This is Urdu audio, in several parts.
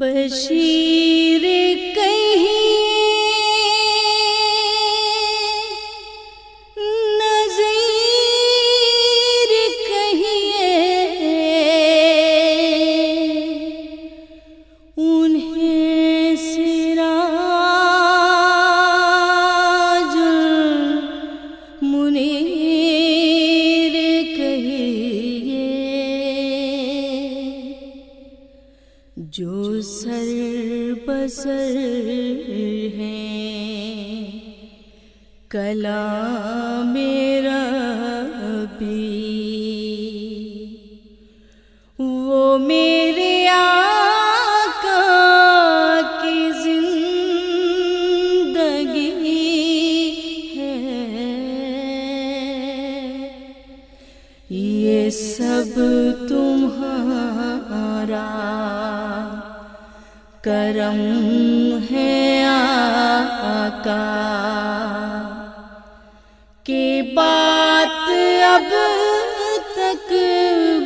بشیر کلا میرا بھی وہ میرے آقا کی زندگی ہے۔ یہ سب تمہارا کرم ہے آقا۔ اب تک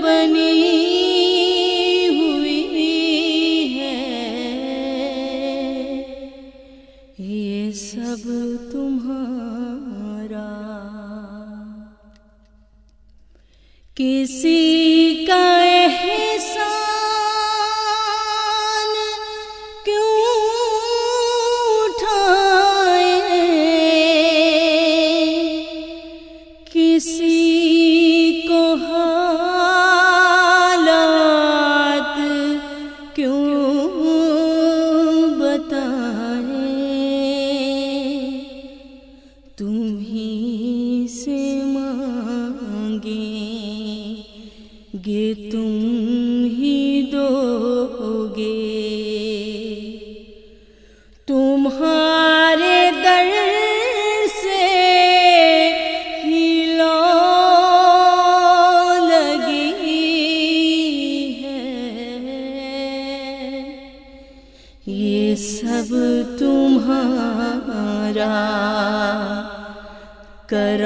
بنی ہوئی ہے۔ یہ سب تمہارا کسی کیوں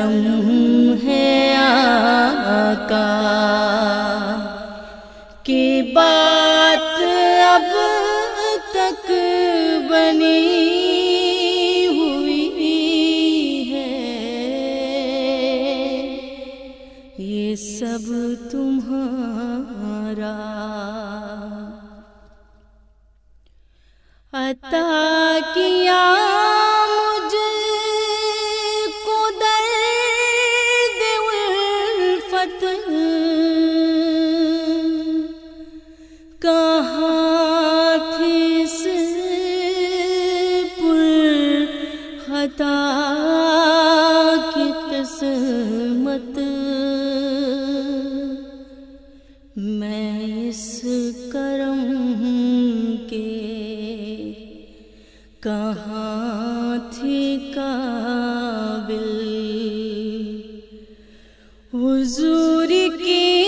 کرم ہے آقا۔ کی بات اب تک بنی ہوئی ہے۔ یہ سب تمہارا عطا کیا کہاں تھی قابل؟ حضور کی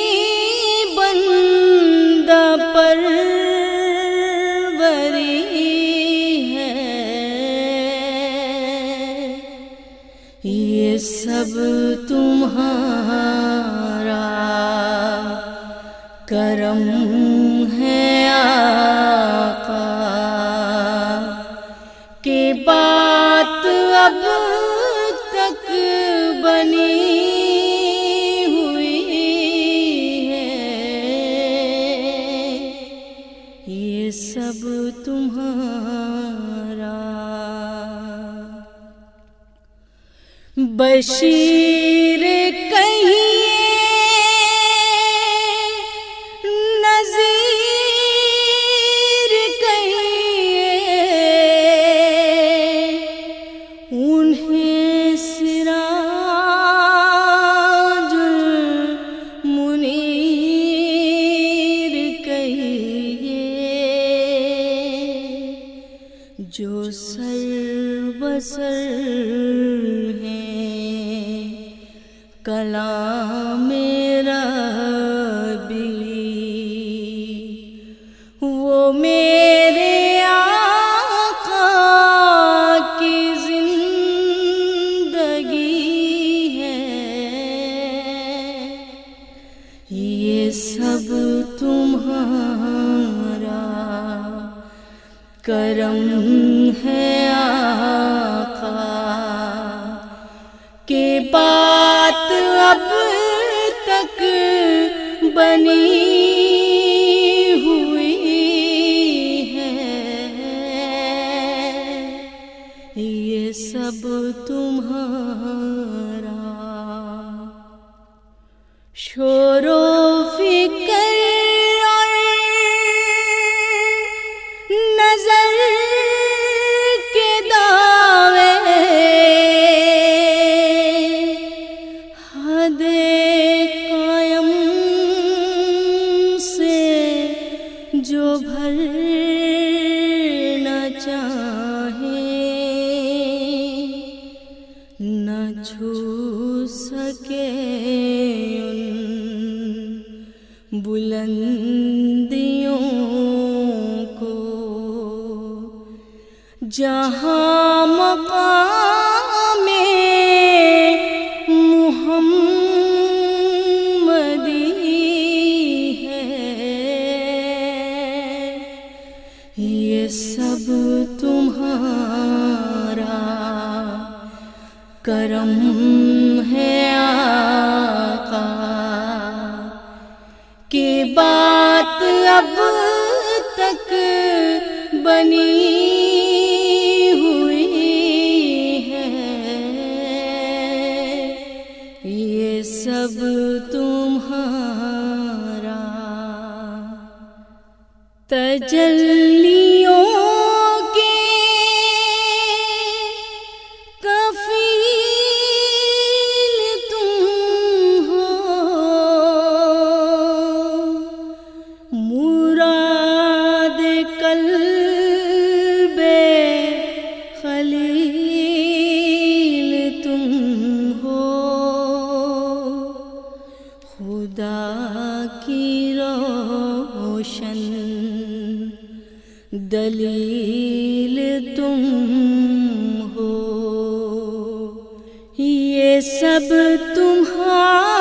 بندہ پر ہے۔ یہ سب تمہارا کرم بشیر کلام میرا بھی وہ میرے آقا کی زندگی ہے۔ یہ سب تمہارا کرم ہے آقا۔ بنی ہوئی ہے۔ یہ سب تمہارا شور و فکر جو بھر نہ چاہے نہ چھو سکے ان بلندیوں کو۔ جہاں مقام بات اب تک بنی ہوئی ہے۔ یہ سب تمہارا تجل خدا کی روشن۔ دلیل تم ہو۔ یہ سب تمہارا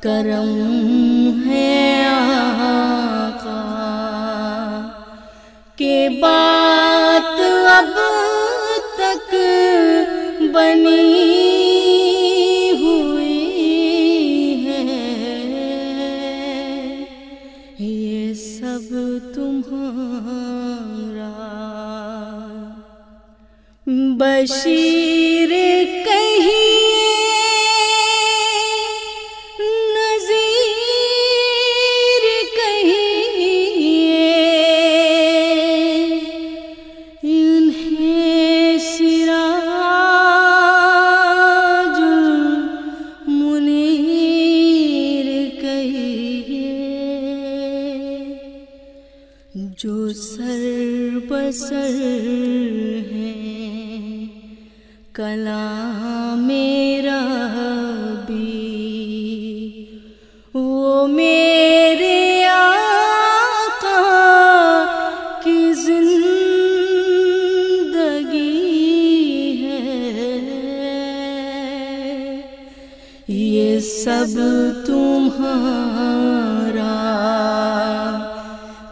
کرم ہے آقا۔ کے بات اب تک بنی کلام میرا بھی وہ میرے آقا کی زندگی ہے۔ یہ سب تمہارا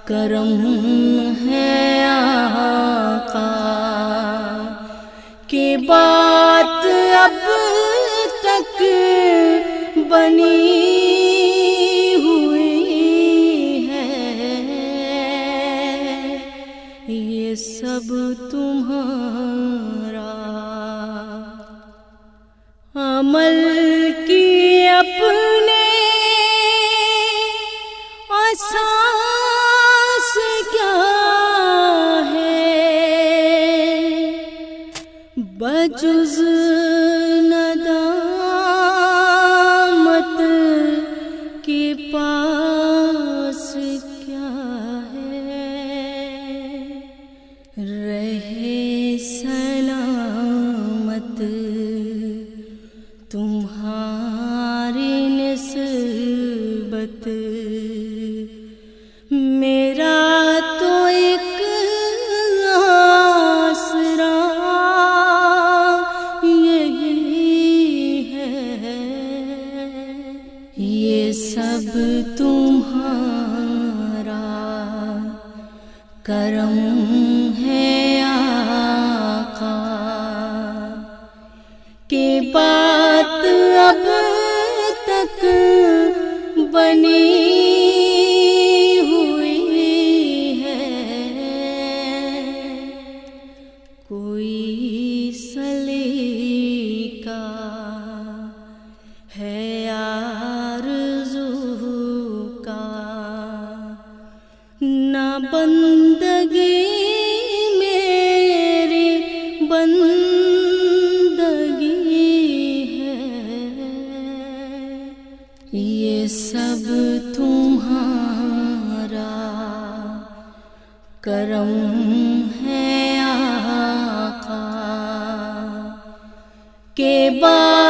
کرم ہے۔ سب تمہارا عمل کی اپنے تک بنی ہوئی ہے۔ کوئی سلیقہ ہے آرزو کا۔ نہ بندگی کرم ہے آقا کے بعد